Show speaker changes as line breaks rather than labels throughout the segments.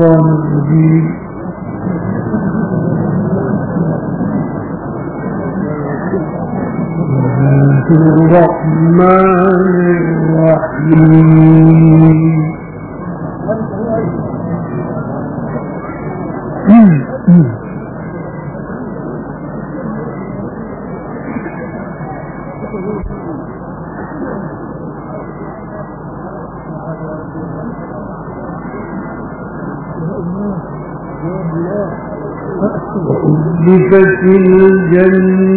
أعوذ بالله من الشيطان الرجيم الرحمن الرحيم وأزلفت الجنة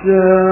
يشاءون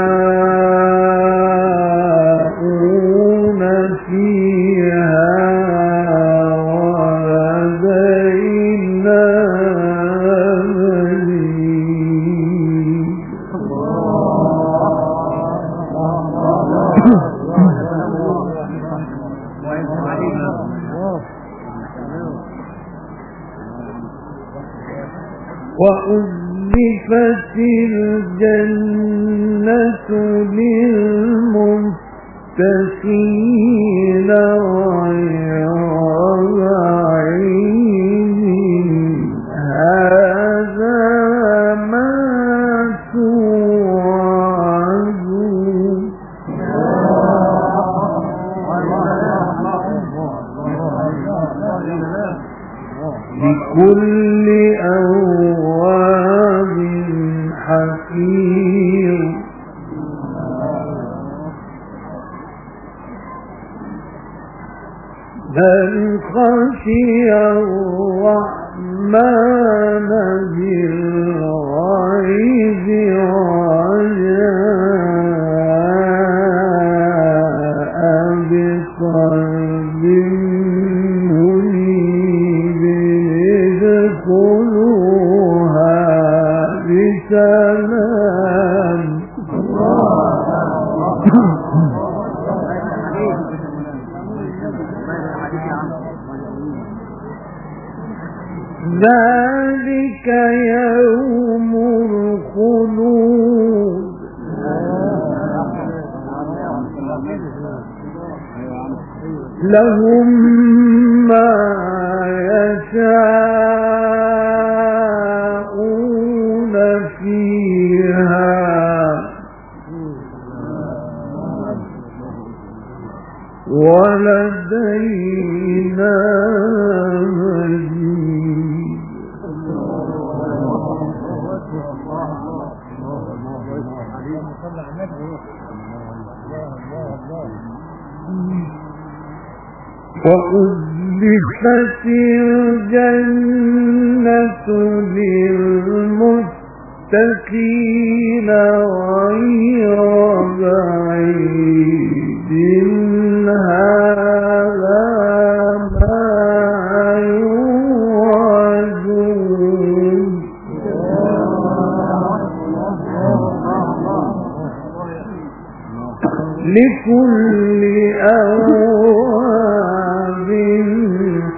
لكل أواب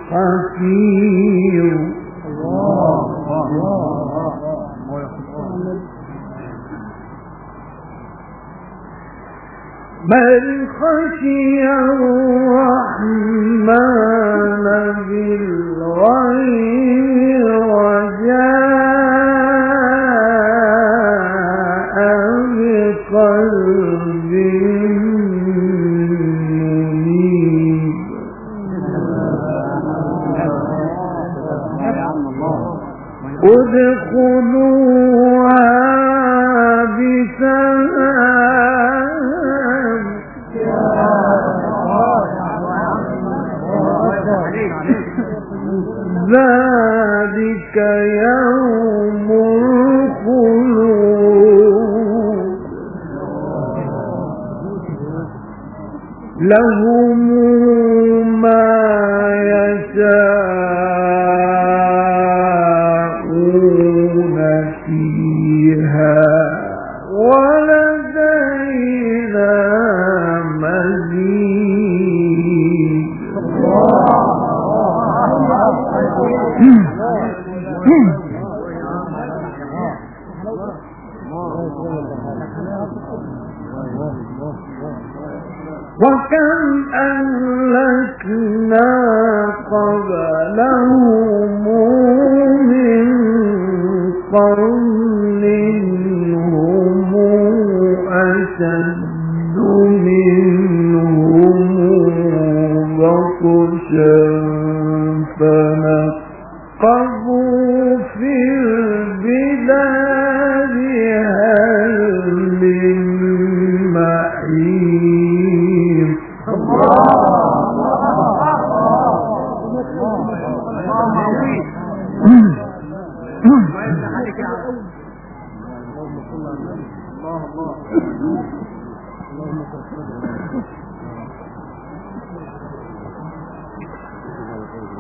حفير من خشي الرحمن بالغير وجاء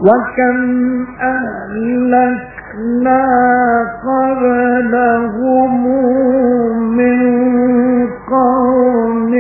وكم أهلكنا قبلهم من قوم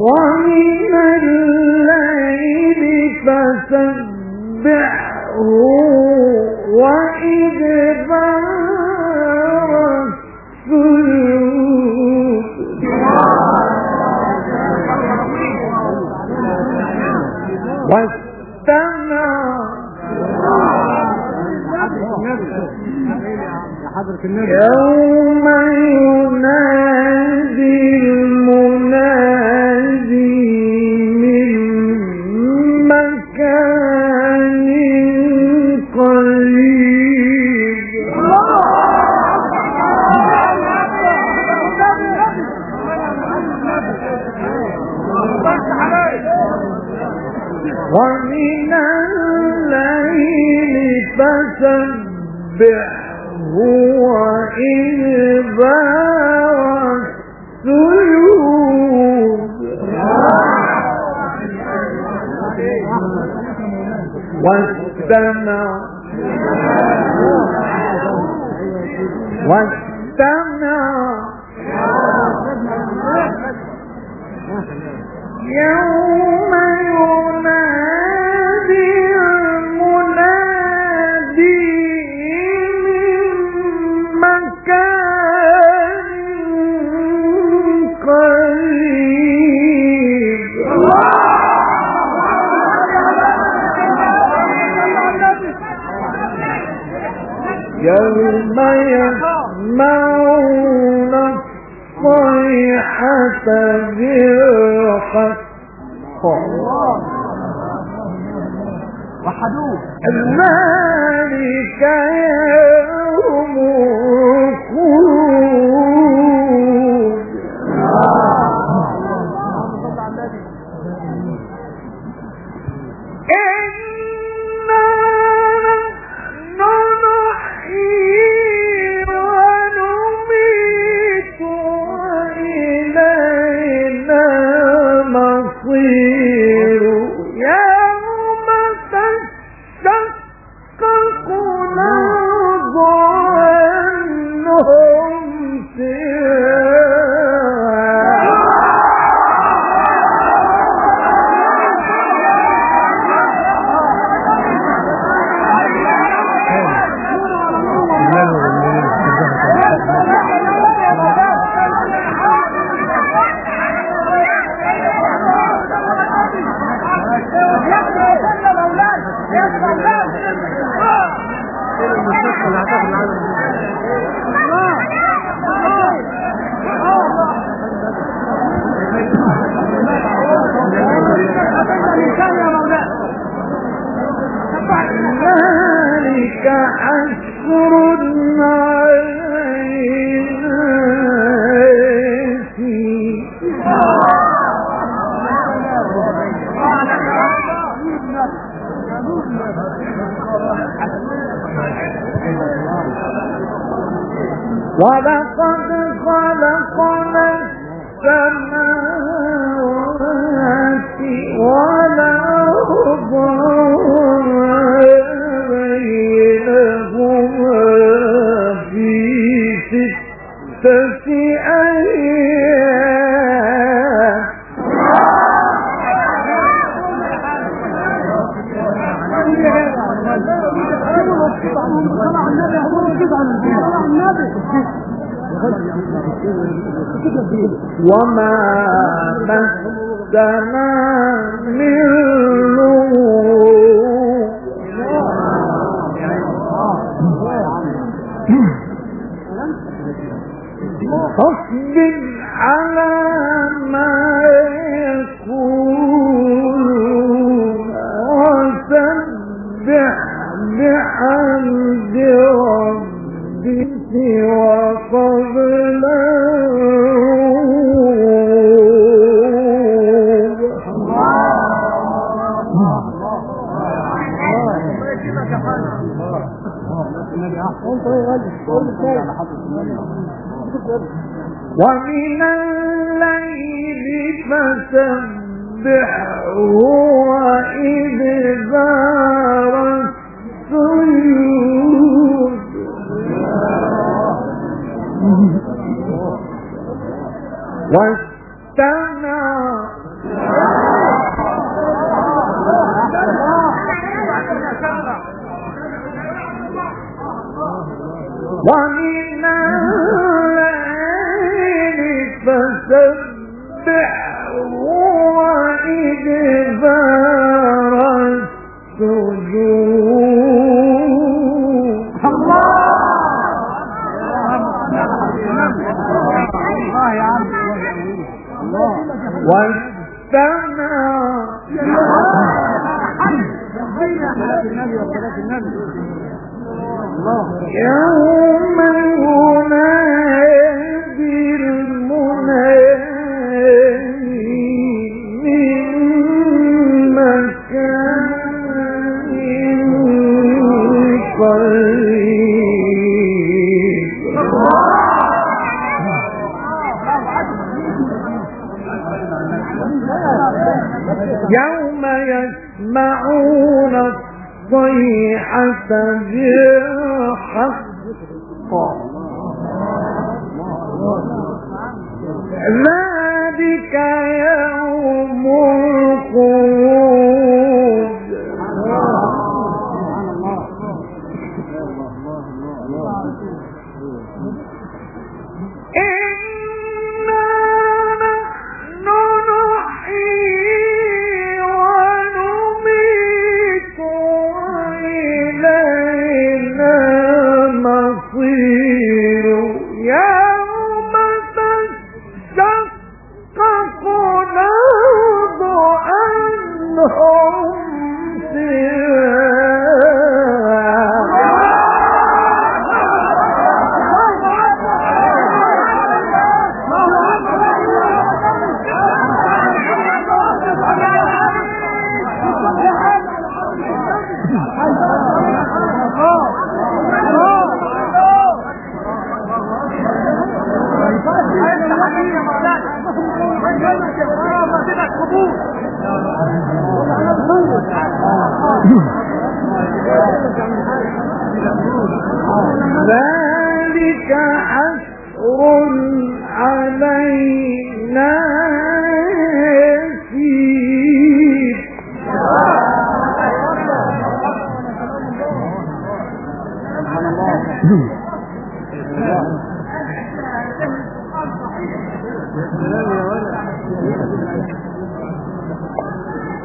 ومن الليل فسبحه وإدبار السجود واستمع يوم ينادي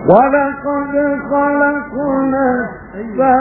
ولقد خلقنا السماوات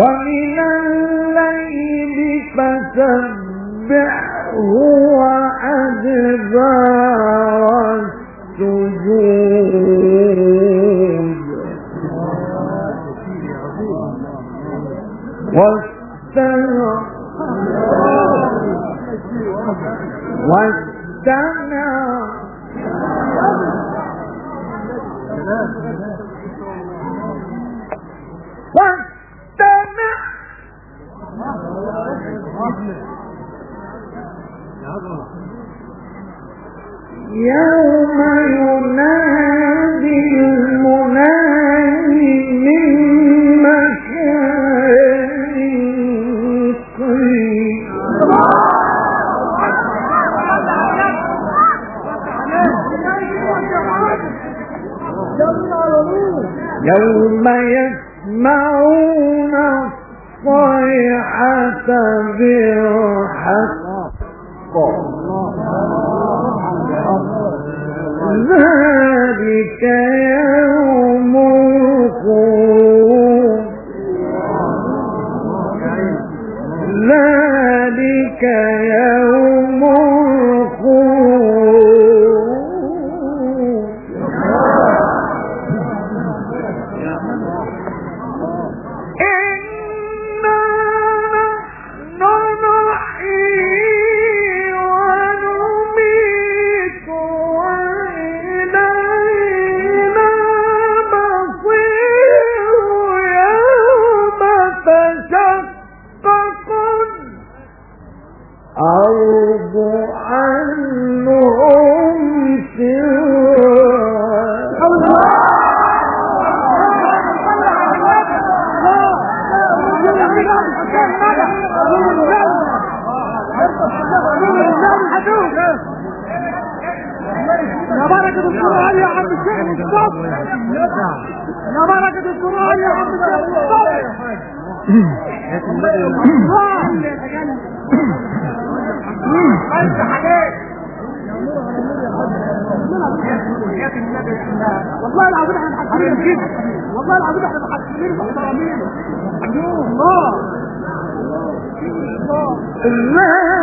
ومن الليل فسبح والله العظيم إحنا محجبين كده والله العظيم إحنا محجبين محترمين الله الله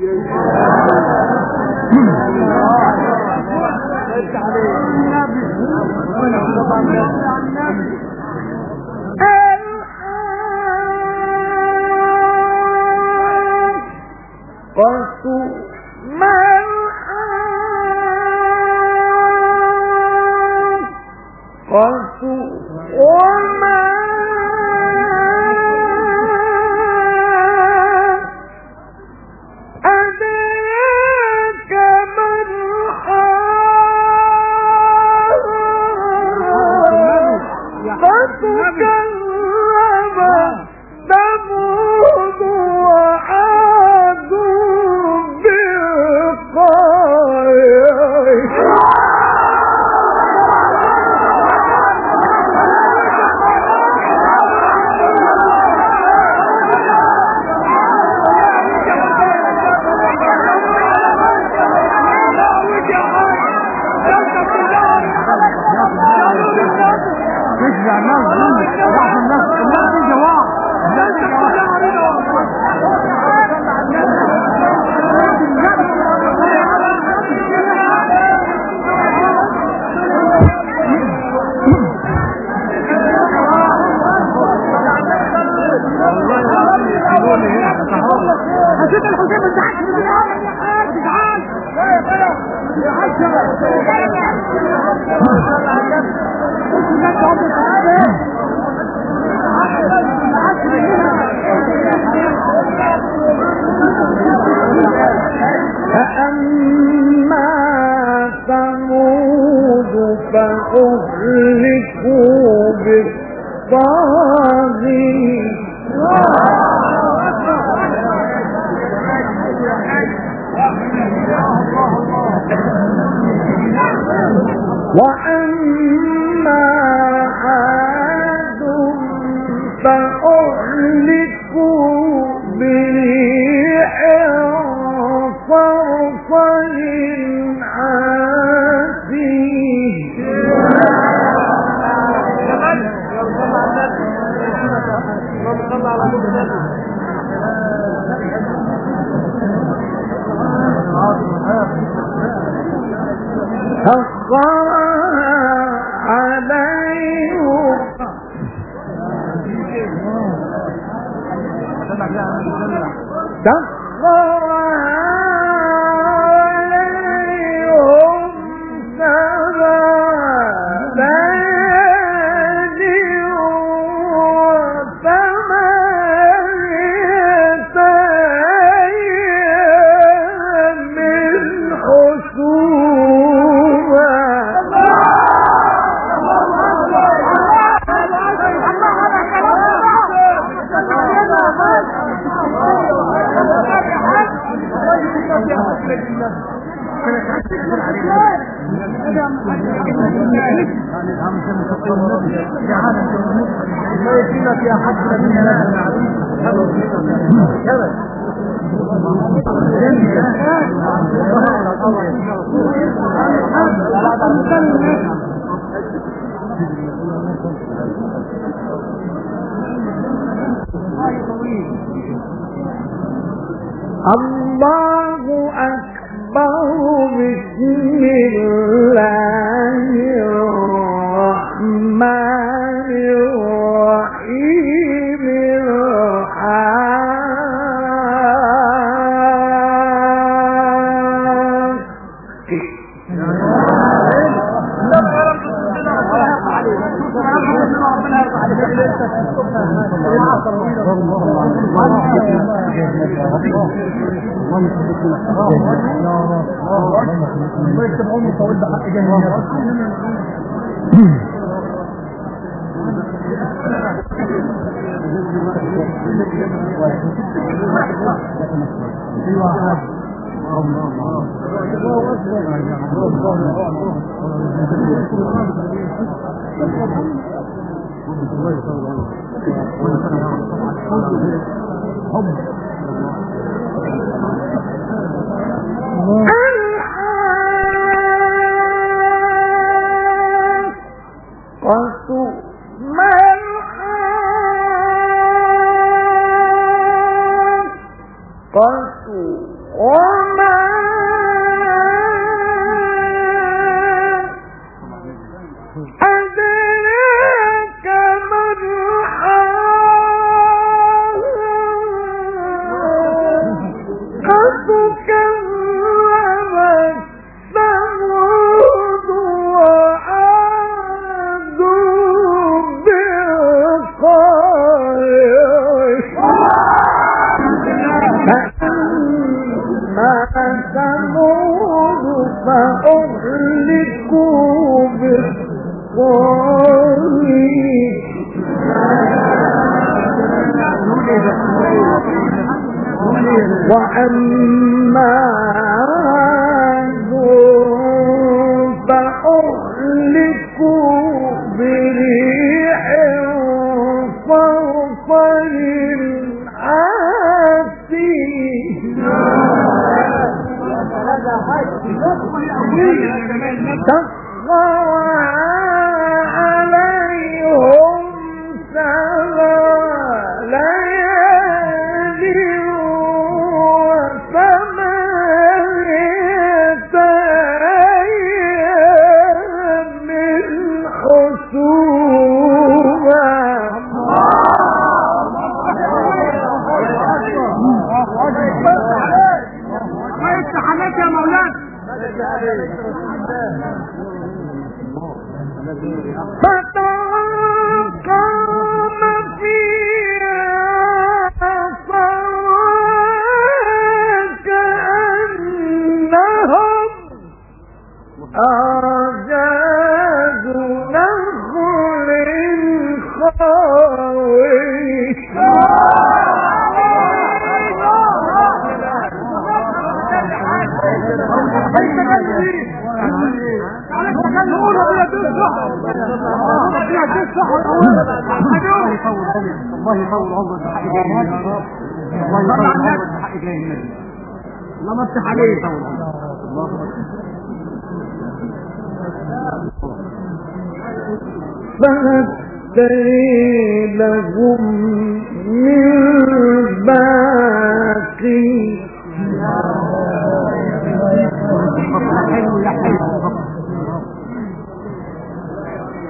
الحاقة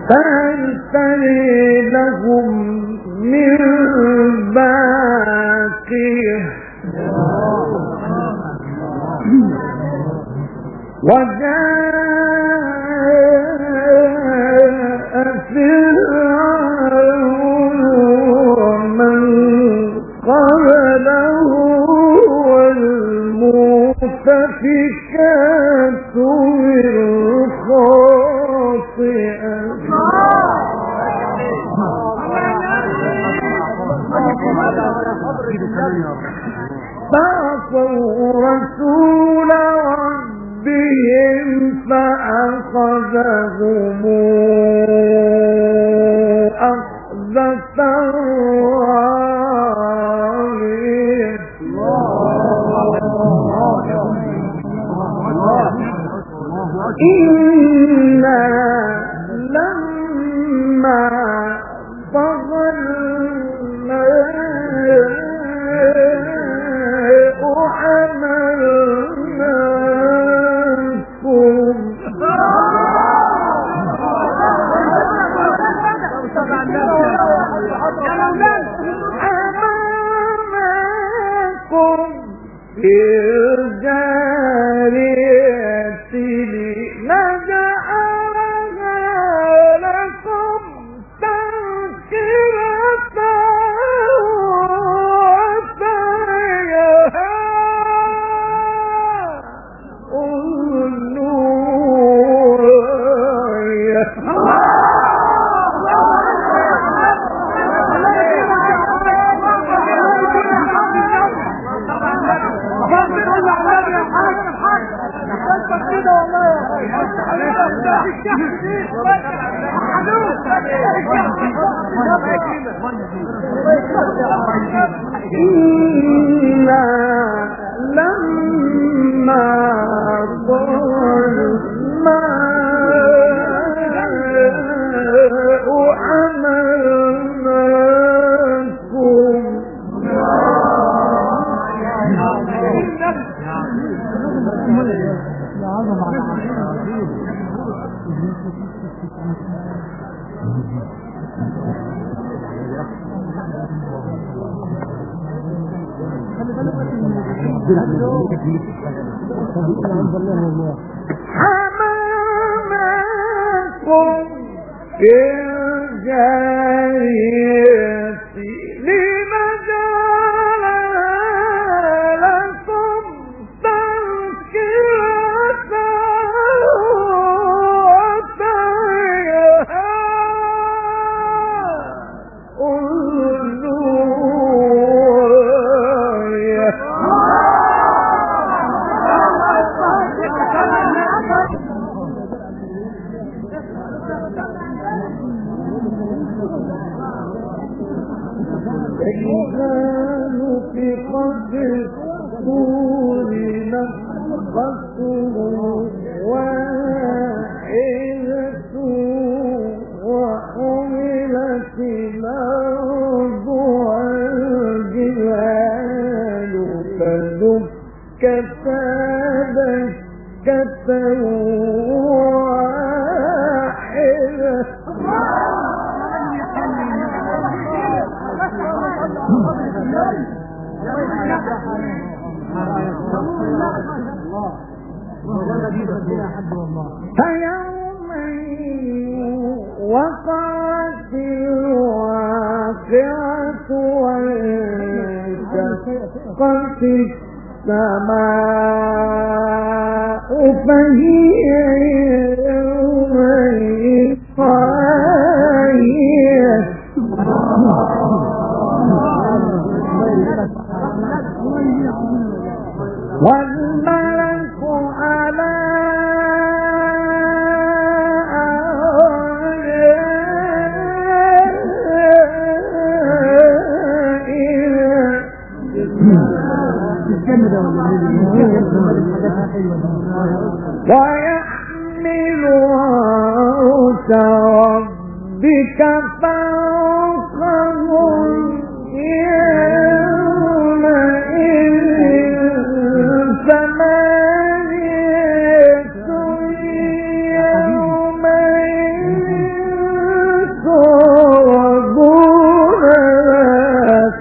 فهل
تري لهم من باقيه وجاء رسول ربهم فأخذهم حمامكم في الجاهلية السماء فهي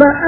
فأما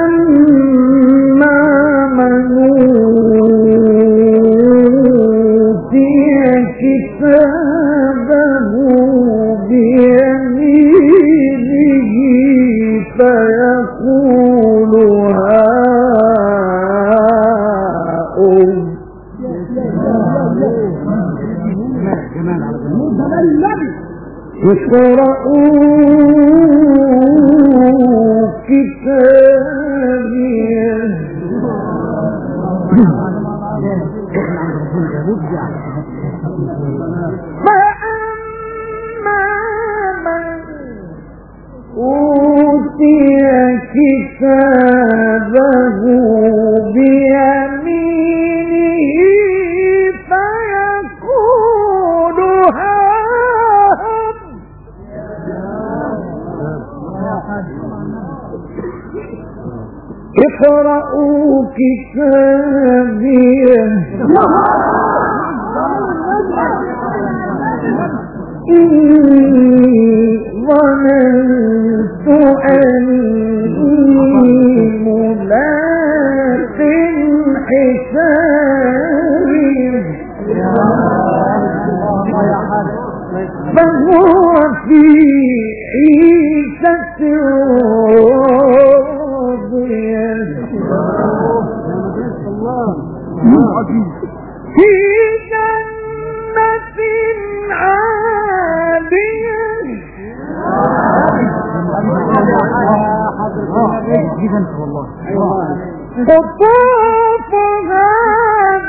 قطوفها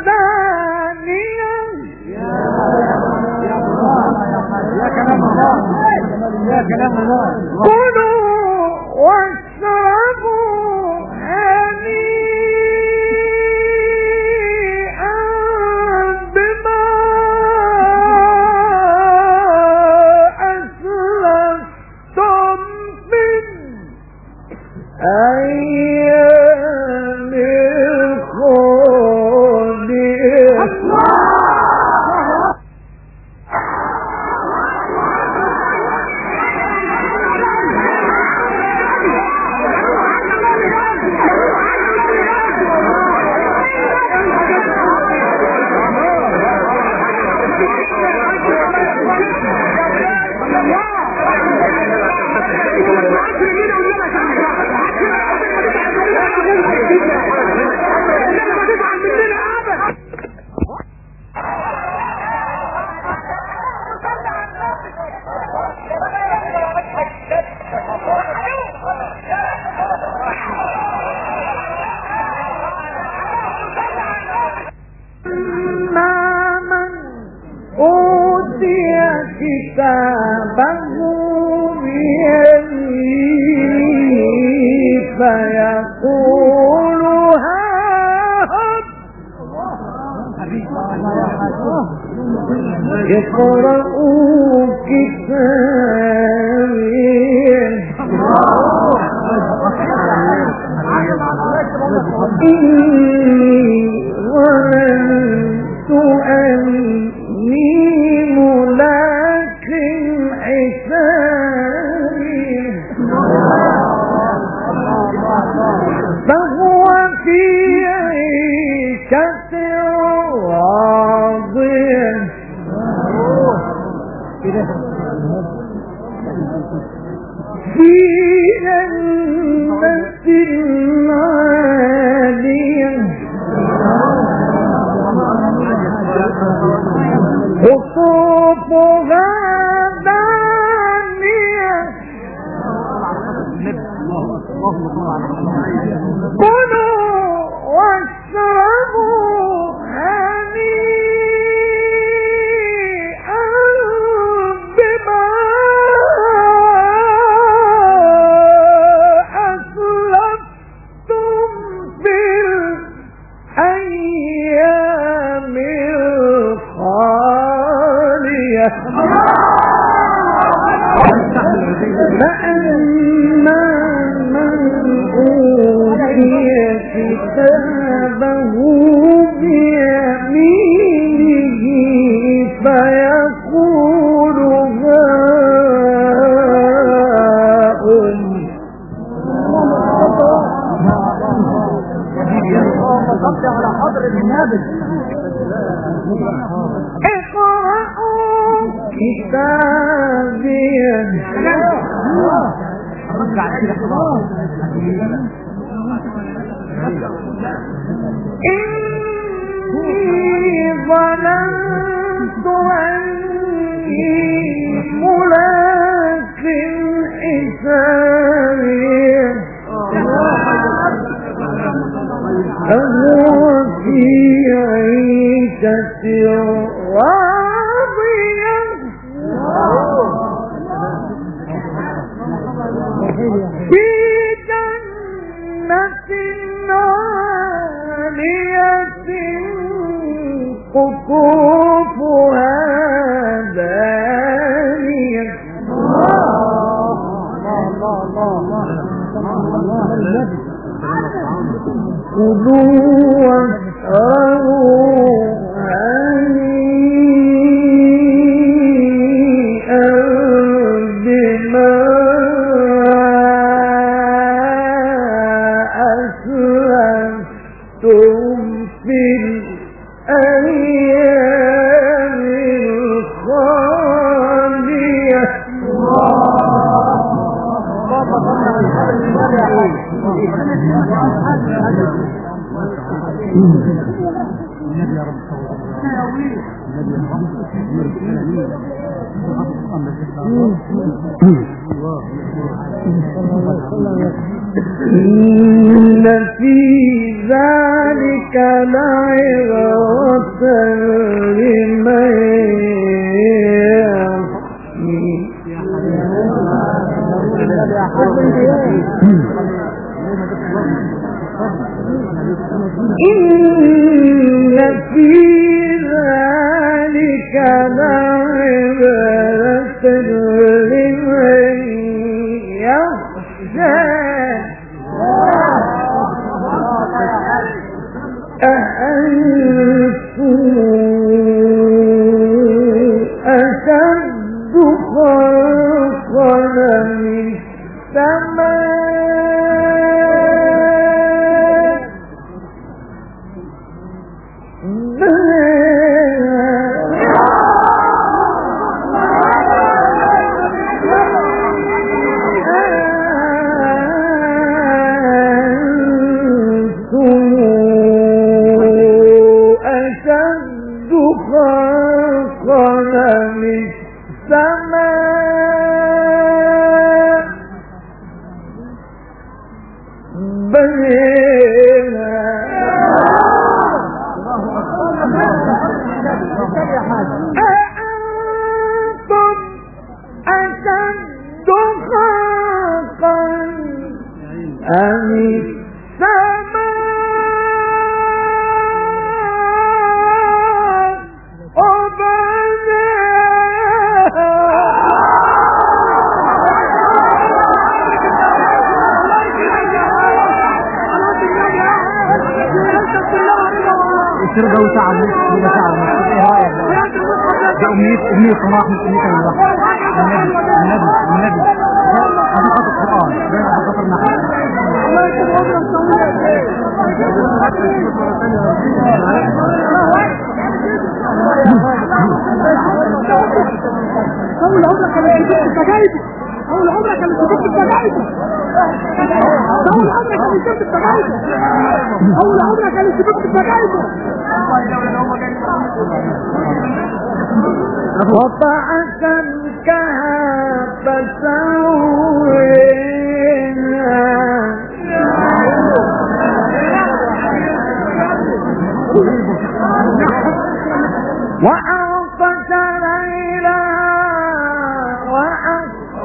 دانية كلوا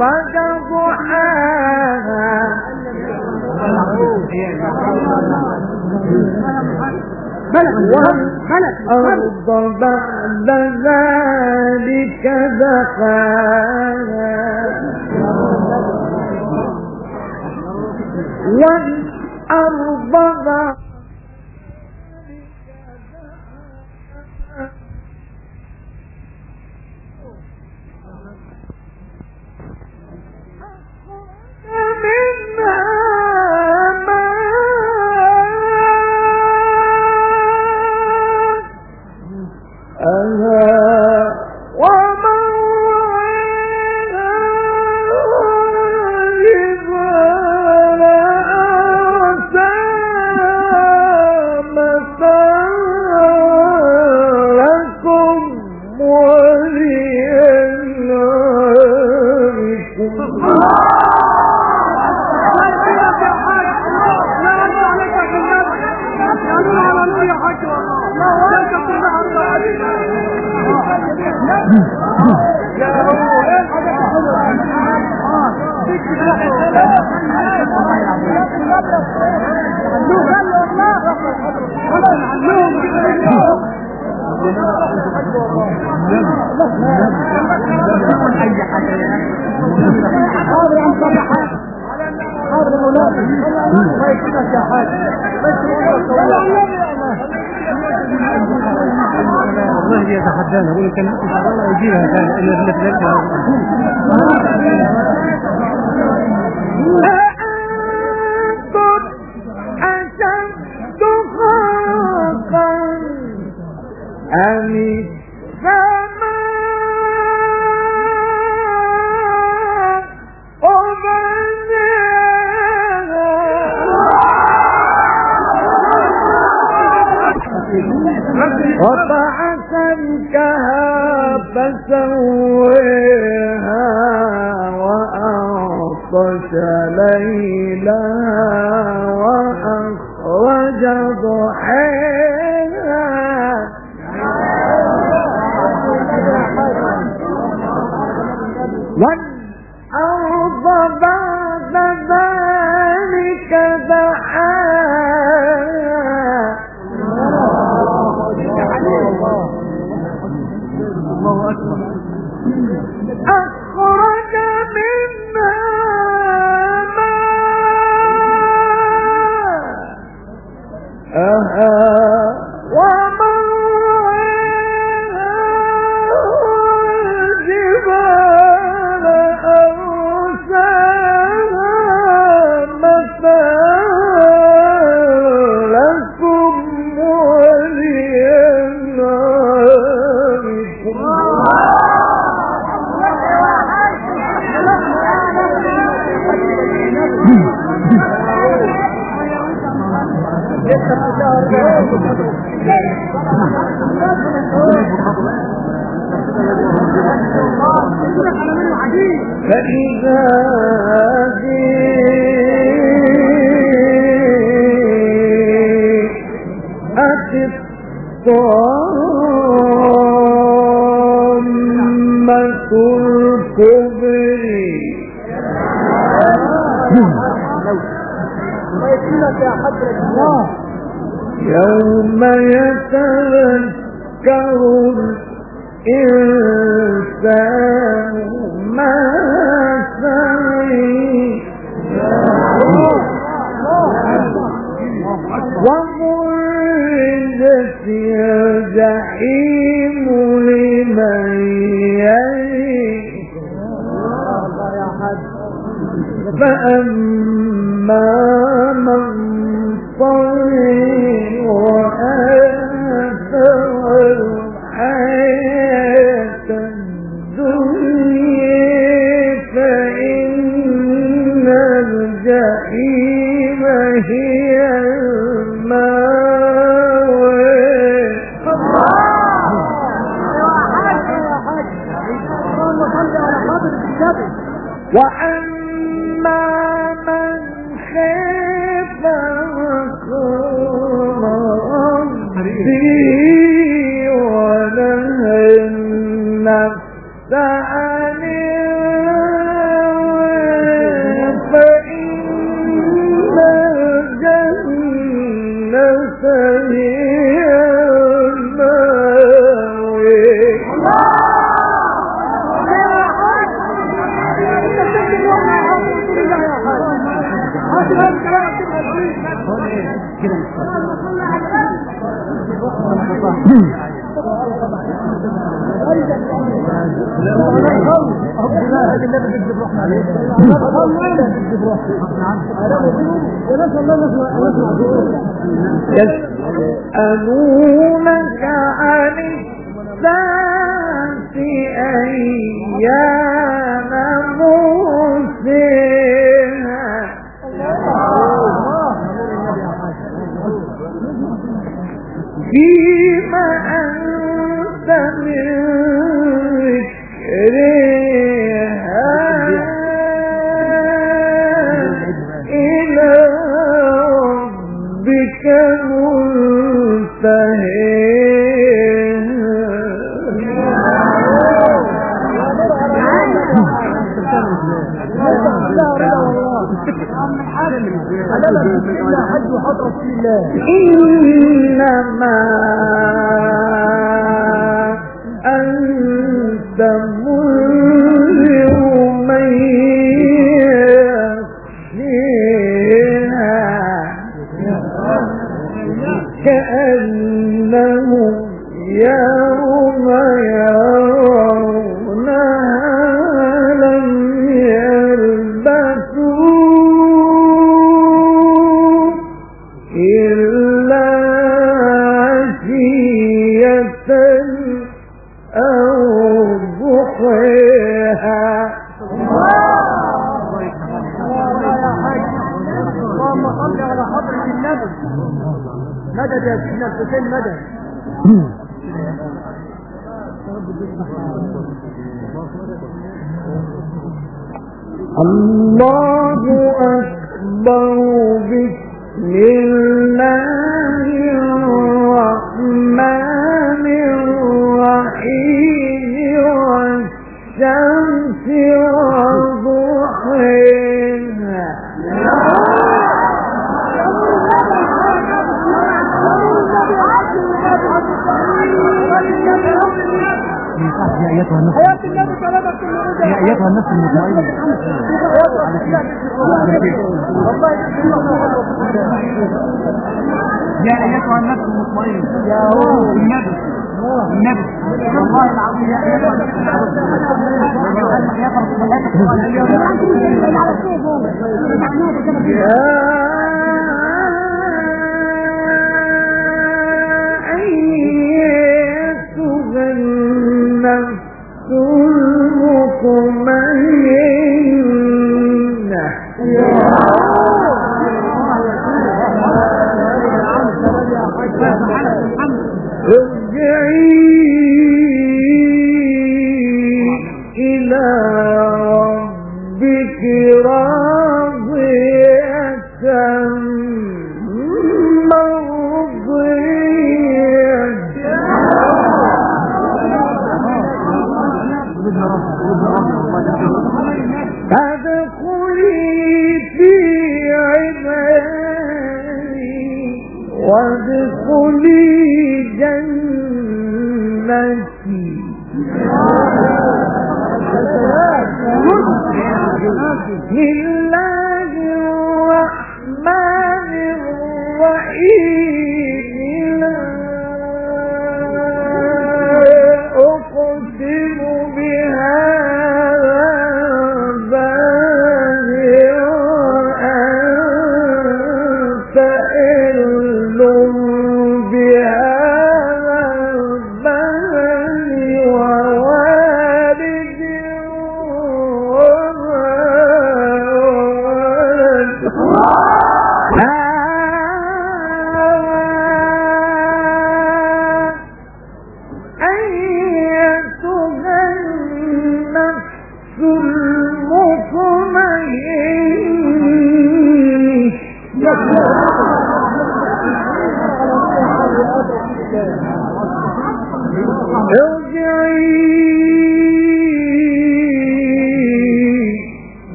أخرج ضحاها والأرض بعد ذلك دحاها والأرض بعد الأرض بعد ذلك دحاها.
الله أكبر
أخرج منها
ماء. عليه
يسألونك
أيتها النفس أيتها النفس المطمئنة يا أيتها النفس المطمئنة يا النبي النبي والله العظيم يا
أيتها النفس المطمئنة يا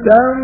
راضية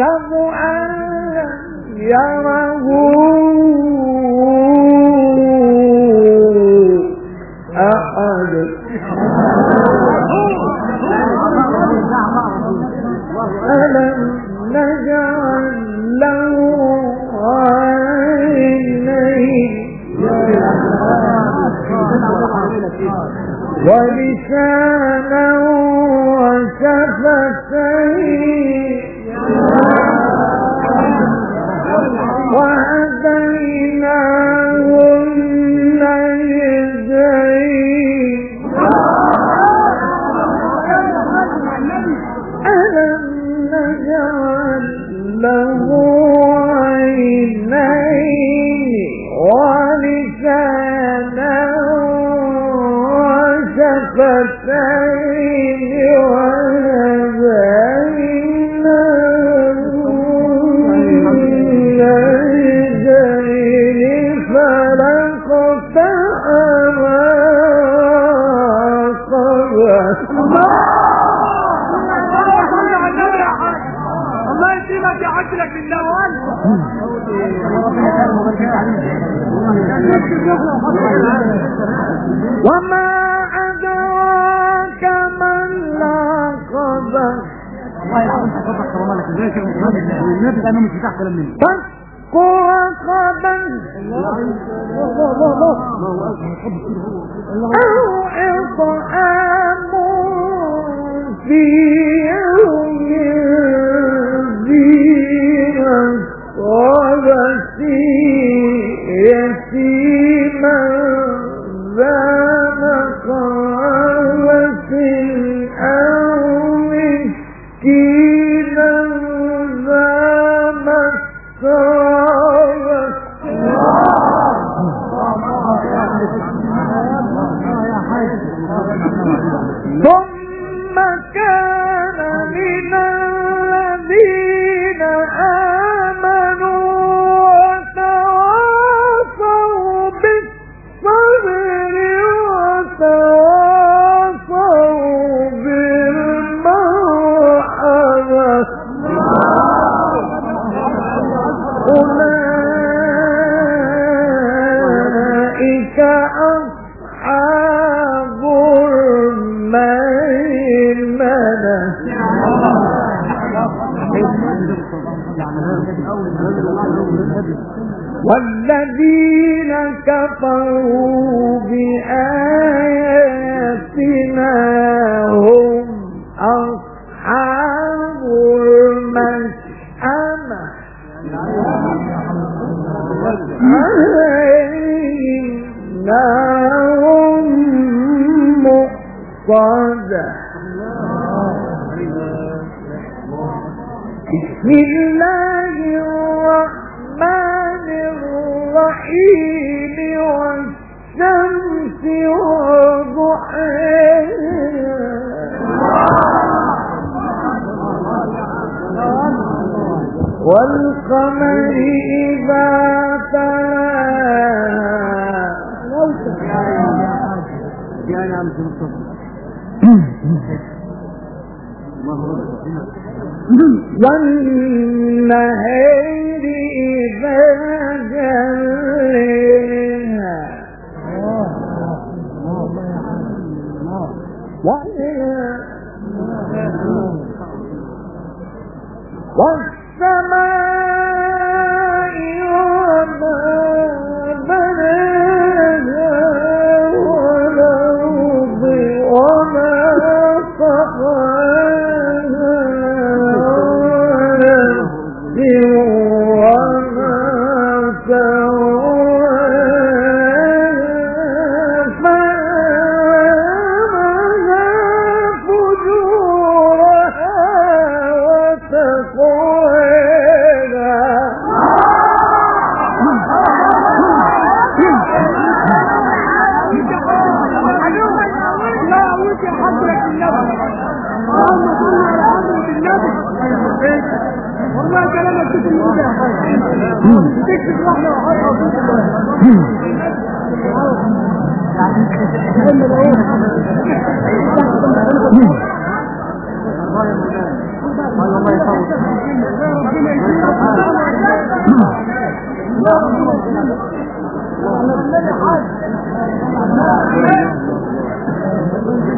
أيحسب أن لم يره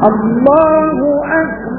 الله أكبر.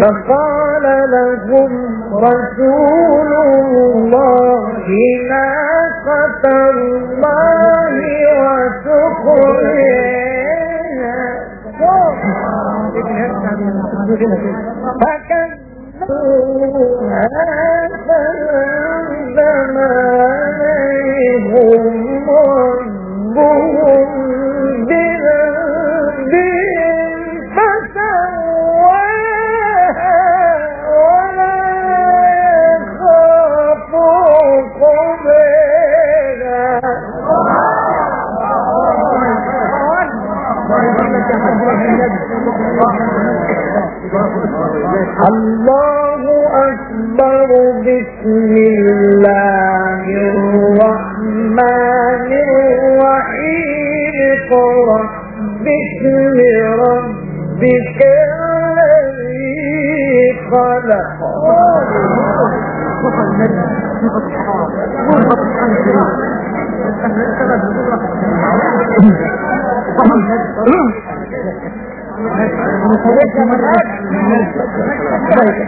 فقال لهم رسول الله ناقة الله وسقيها. فكذبوها فأنزلنا الله أكبر بسم الله الرحمن الرحيم اقرأ باسم ربك الذي خلق الله
you. اللحم